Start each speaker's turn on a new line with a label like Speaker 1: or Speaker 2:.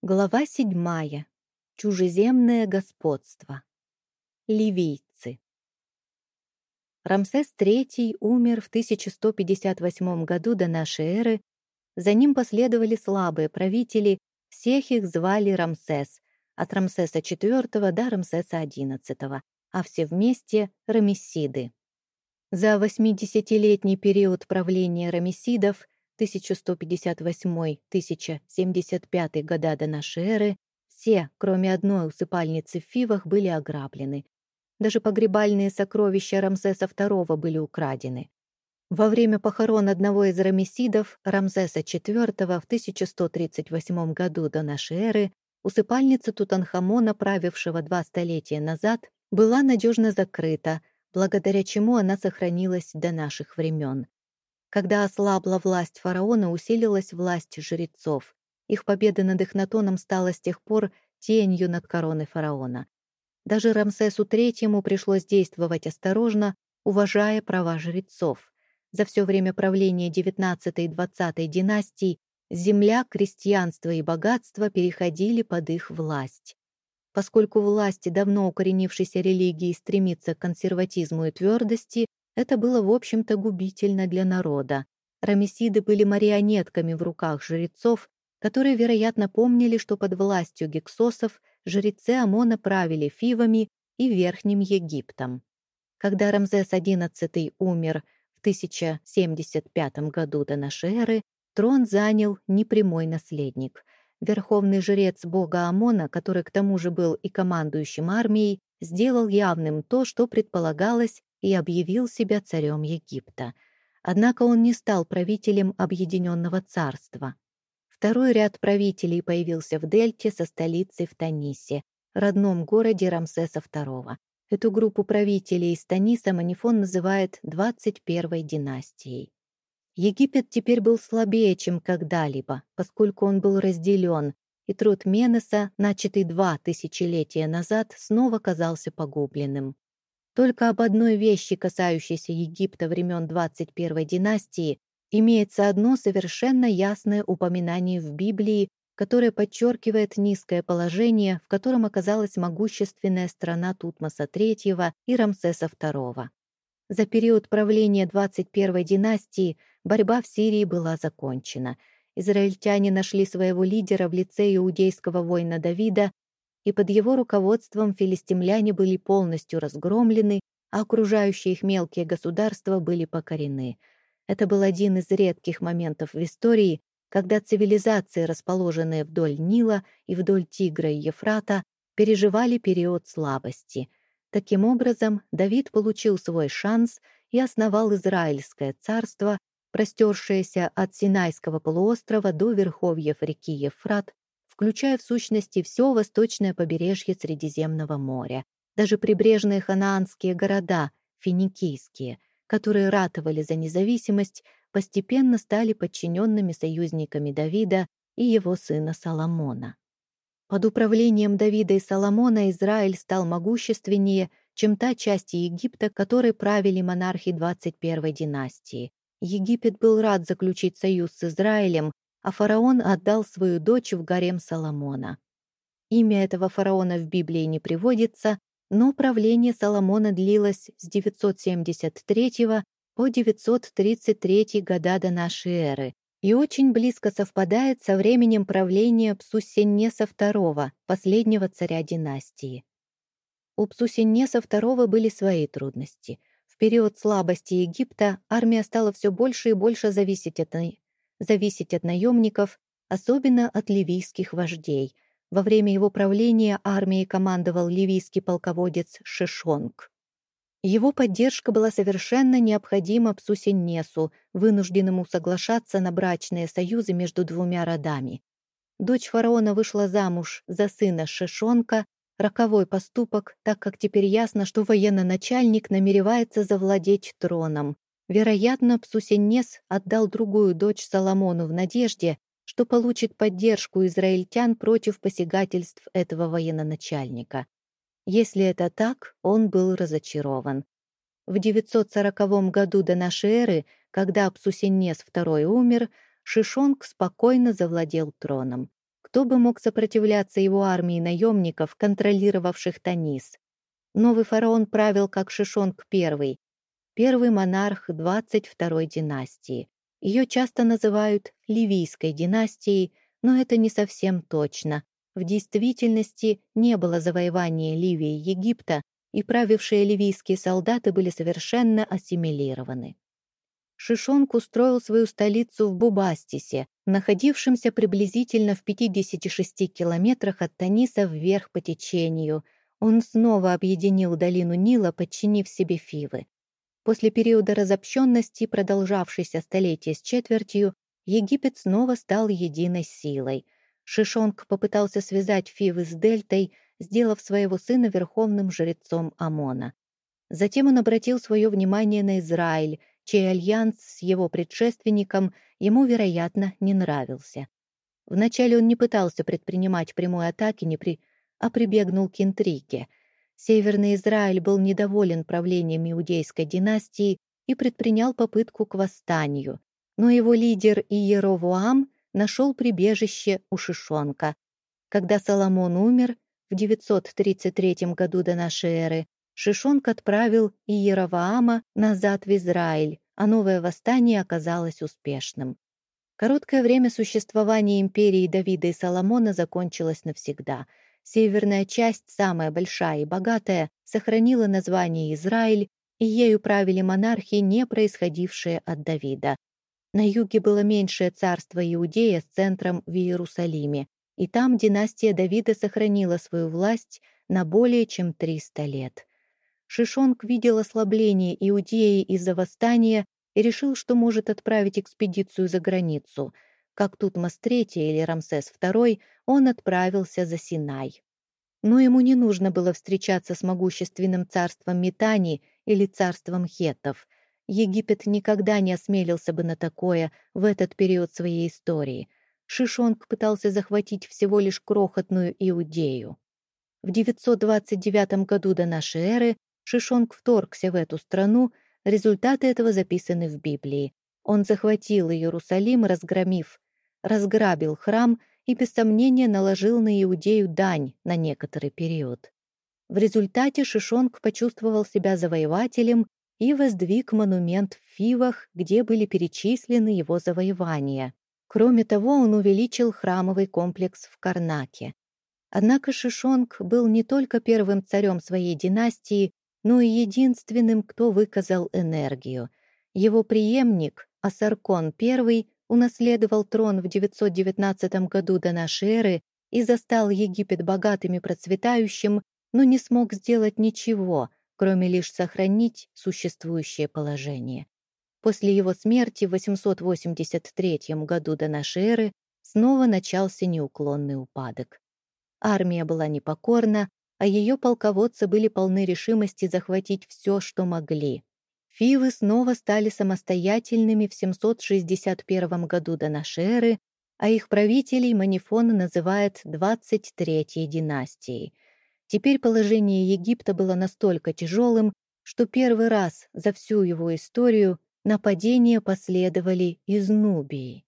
Speaker 1: Глава седьмая. Чужеземное господство. Ливийцы. Рамсес III умер в 1158 году до нашей эры. За ним последовали слабые правители, всех их звали Рамсес, от Рамсеса IV до Рамсеса XI, а все вместе — Рамесиды. За 80-летний период правления Рамесидов 1158-1075 года до нашей эры, все, кроме одной усыпальницы в Фивах, были ограблены. Даже погребальные сокровища Рамзеса II были украдены. Во время похорон одного из рамесидов, Рамзеса IV, в 1138 году до нашей эры, усыпальница Тутанхамона, правившего два столетия назад, была надежно закрыта, благодаря чему она сохранилась до наших времен. Когда ослабла власть фараона, усилилась власть жрецов. Их победа над Эхнатоном стала с тех пор тенью над короной фараона. Даже Рамсесу III пришлось действовать осторожно, уважая права жрецов. За все время правления XIX и XX династий земля, крестьянство и богатство переходили под их власть. Поскольку власть давно укоренившейся религии стремится к консерватизму и твердости, это было, в общем-то, губительно для народа. Рамесиды были марионетками в руках жрецов, которые, вероятно, помнили, что под властью гексосов жрецы Амона правили Фивами и Верхним Египтом. Когда Рамзес XI умер в 1075 году до эры, трон занял непрямой наследник. Верховный жрец бога Амона, который к тому же был и командующим армией, сделал явным то, что предполагалось и объявил себя царем Египта. Однако он не стал правителем Объединенного царства. Второй ряд правителей появился в Дельте со столицей в Танисе, родном городе Рамсеса II. Эту группу правителей из Таниса Манифон называет 21-й династией. Египет теперь был слабее, чем когда-либо, поскольку он был разделен, и труд Менеса, начатый два тысячелетия назад, снова казался погубленным. Только об одной вещи, касающейся Египта времен 21 династии, имеется одно совершенно ясное упоминание в Библии, которое подчеркивает низкое положение, в котором оказалась могущественная страна Тутмоса III и Рамсеса II. За период правления 21 династии борьба в Сирии была закончена. Израильтяне нашли своего лидера в лице иудейского воина Давида и под его руководством филистимляне были полностью разгромлены, а окружающие их мелкие государства были покорены. Это был один из редких моментов в истории, когда цивилизации, расположенные вдоль Нила и вдоль Тигра и Ефрата, переживали период слабости. Таким образом, Давид получил свой шанс и основал Израильское царство, простершееся от Синайского полуострова до верховьев реки Ефрат включая в сущности все восточное побережье Средиземного моря, даже прибрежные ханаанские города, финикийские, которые ратовали за независимость, постепенно стали подчиненными союзниками Давида и его сына Соломона. Под управлением Давида и Соломона Израиль стал могущественнее, чем та часть Египта, которой правили монархи 21 династии. Египет был рад заключить союз с Израилем, а фараон отдал свою дочь в гарем Соломона. Имя этого фараона в Библии не приводится, но правление Соломона длилось с 973 по 933 года до нашей эры и очень близко совпадает со временем правления Псусеннеса II, последнего царя династии. У Псусеннеса II были свои трудности. В период слабости Египта армия стала все больше и больше зависеть от зависеть от наемников, особенно от ливийских вождей. Во время его правления армией командовал ливийский полководец Шишонг. Его поддержка была совершенно необходима Псусеннесу, вынужденному соглашаться на брачные союзы между двумя родами. Дочь фараона вышла замуж за сына Шишонка, роковой поступок, так как теперь ясно, что военно-начальник намеревается завладеть троном. Вероятно, Псусеннес отдал другую дочь Соломону в надежде, что получит поддержку израильтян против посягательств этого военачальника. Если это так, он был разочарован. В 940 году до нашей эры, когда Псусеннес II умер, Шишонг спокойно завладел троном. Кто бы мог сопротивляться его армии наемников, контролировавших Танис? Новый фараон правил как Шишонг I, первый монарх 22-й династии. Ее часто называют Ливийской династией, но это не совсем точно. В действительности не было завоевания Ливии Египта, и правившие ливийские солдаты были совершенно ассимилированы. Шишонг устроил свою столицу в Бубастисе, находившемся приблизительно в 56 километрах от Таниса вверх по течению. Он снова объединил долину Нила, подчинив себе Фивы. После периода разобщенности, продолжавшейся столетия с четвертью, Египет снова стал единой силой. Шишонг попытался связать Фивы с Дельтой, сделав своего сына верховным жрецом Амона. Затем он обратил свое внимание на Израиль, чей альянс с его предшественником ему, вероятно, не нравился. Вначале он не пытался предпринимать прямой атаки, не при... а прибегнул к интриге. Северный Израиль был недоволен правлением иудейской династии и предпринял попытку к восстанию, но его лидер Иеровуам нашел прибежище у Шишонка. Когда Соломон умер в 933 году до нашей эры, Шишонг отправил Иероваама назад в Израиль, а новое восстание оказалось успешным. Короткое время существования империи Давида и Соломона закончилось навсегда. Северная часть, самая большая и богатая, сохранила название Израиль, и ею правили монархи, не происходившие от Давида. На юге было меньшее царство Иудея с центром в Иерусалиме, и там династия Давида сохранила свою власть на более чем 300 лет. Шишонг видел ослабление Иудеи из-за восстания и решил, что может отправить экспедицию за границу. Как Тутмос III или Рамсес II, он отправился за Синай. Но ему не нужно было встречаться с могущественным царством Метани или царством Хеттов. Египет никогда не осмелился бы на такое в этот период своей истории. Шишонг пытался захватить всего лишь крохотную Иудею. В 929 году до нашей эры Шишонг вторгся в эту страну, результаты этого записаны в Библии. Он захватил Иерусалим, разгромив, разграбил храм и, без сомнения, наложил на Иудею дань на некоторый период. В результате Шишонг почувствовал себя завоевателем и воздвиг монумент в Фивах, где были перечислены его завоевания. Кроме того, он увеличил храмовый комплекс в Карнаке. Однако Шишонг был не только первым царем своей династии, но и единственным, кто выказал энергию. Его преемник, Асаркон I, унаследовал трон в 919 году до нашей эры и застал Египет богатым и процветающим, но не смог сделать ничего, кроме лишь сохранить существующее положение. После его смерти в 883 году до нашей эры снова начался неуклонный упадок. Армия была непокорна, а ее полководцы были полны решимости захватить все, что могли. Фивы снова стали самостоятельными в 761 году до эры, а их правителей Манифон называет 23-й династией. Теперь положение Египта было настолько тяжелым, что первый раз за всю его историю нападения последовали из Нубии.